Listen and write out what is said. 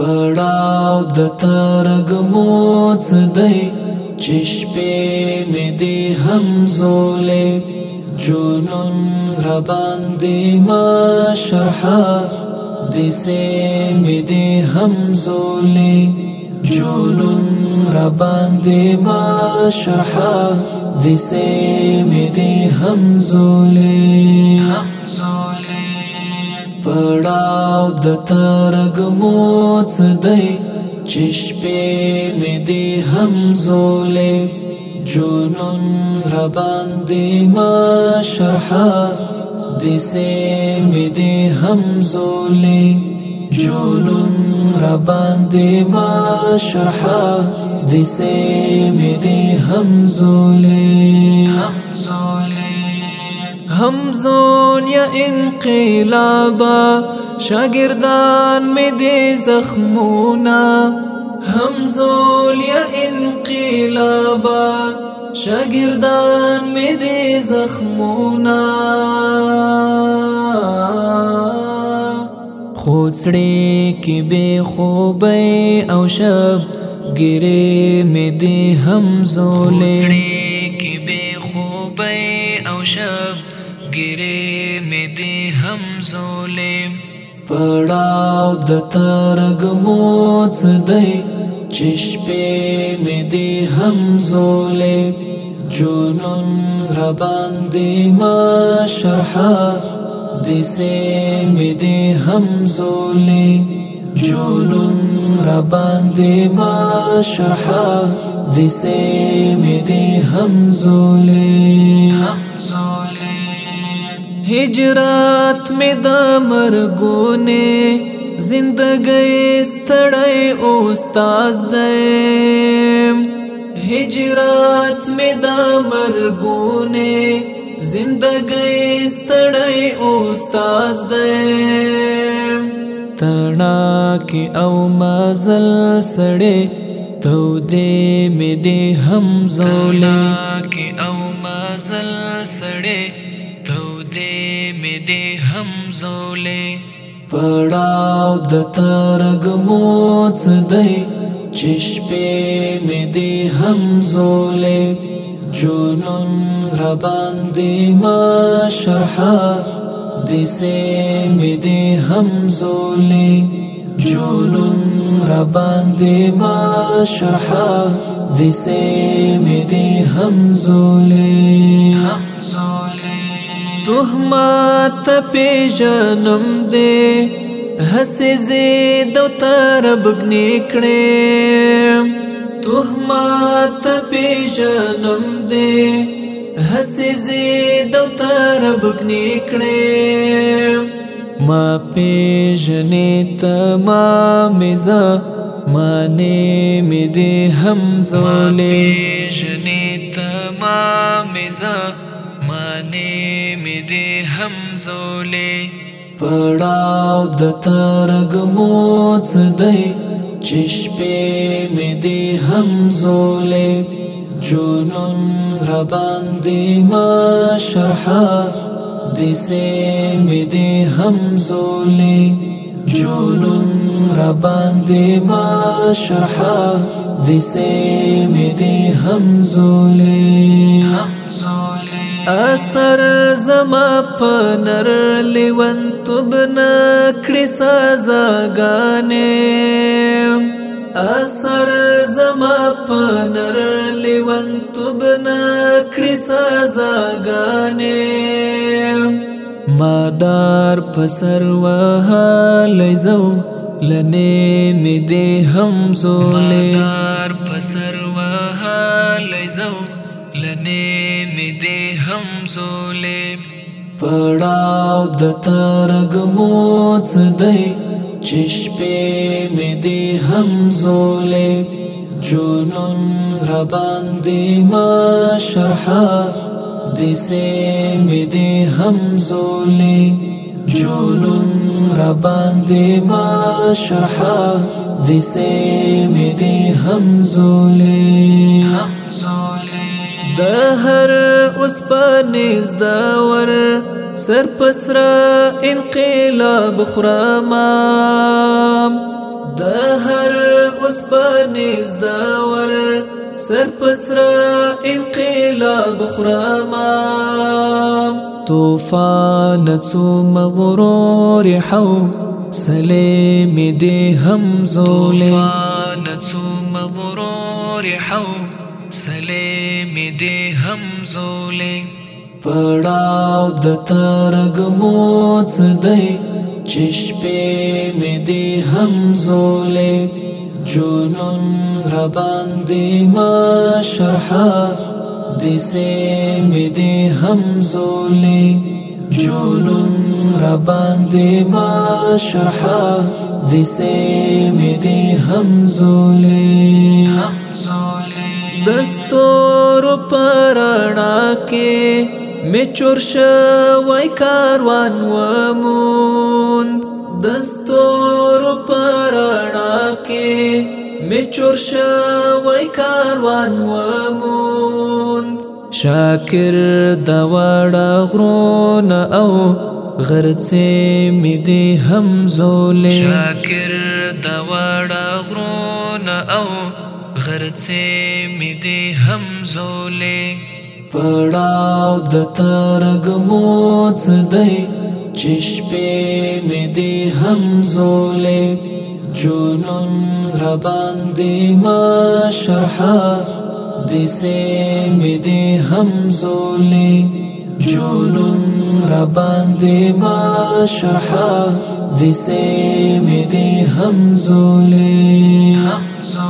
پړاو د ترګمو څدی چشپې مې دې هم زولې جنون را باندې ما شرحا دې سه مې دې هم زولې جنون را باندې ما شرحا دې سه مې دې هم زولې هم زولې پړاو د ترګ موڅ دی چشپې مې دی هم زولې جنون ربان دی ما شرحا دسې مې دی هم زولې جنون ربان دی ما شرحا دسې مې دی هم زولې هم زولې همزون یا انقلابا شاگردان می دی زخمونا همزول یا انقلابا شاگردان می دی زخمونا خوڅړې کې به خوبې او شب ګره می دی همزولې ذخیره می دی هم ظلم پړاو د ترګ موڅ دی چشپې می دی هم ظلم جنون را باندې ما شرحا دسه می دی هم ظلم جنون را باندې ما شرحا دسه می دی هم ظلم هم ظلم هجرات می د مرګونه زندګۍ ستړی او استاد دی هجرات می د مرګونه زندګۍ ستړی او استاد دی تنا کې او مزل سړې تو دې می دې هم زولا کې او مزل سړې کمزولې پړاو د ترګمو څدې چشپې مې دې همزولې جنون را باندې ما شرحه دې سه مې دې همزولې جنون را باندې ما شرحه دې سه مې دې همزولې همزولې تهمت پیژنم دې هسې زید او ترب نکړې تهمت پیژنم دې هسې زید او ترب نکړې ما پیژنې تمام زه مانې مې دې هم زولې پیژنې تمام زه باندې می دې هم زولې پړاو د ترګ مو څه دی چشپې می دې هم زولې جنون را باندې ما شرحا دې سه می دې هم زولې جنون را باندې ما شرحا دې سه می دې هم زولې اثر زما پنر لیون تبن کړی سزاګانې اثر زما پنر لیون تبن کړی سزاګانې مادار پسر وهاله زو لنه می دې هم زولې مادار پسر وهاله زو لنے می دے هم زولے پڑاو د ترګ موڅ دی چشپې می دې هم زولې جنون را باندې ما شرحا دې سه می دې هم زولې جنون را باندې ما شرحا دې سه می دې هم زولې هم زولې د هر اوس پنيز دا ور سر پسرا انقلاب خرامام د هر اوس پنيز دا ور سر پسرا انقلاب خرامام طوفان څو مغرور حو سلیم دې هم زولې طوفان څو مغرور حو سلې مې دې هم زولې پړاو د ترګ مو څدې چشپې مې دې هم زولې جنون ربان دې ما شرحا دې سې مې دې هم زولې جنون ربان دې ما شرحا دې سې مې دې هم زولې هم زولې دستور پرانا کې میچور شوی کاروان وموند دستور پرانا کې میچور شوی کاروان وموند شاکر د وړه غرونه او غرڅې مې دې هم زولې شاکر د وړه غرونه هڅې مې دې هم زولې پړاو د ترګمو څه دی چشپې مې دې هم زولې جنون را باندې ما شرحه دسې مې دې هم زولې جنون را باندې ما شرحه دسې مې دې هم زولې هم زولې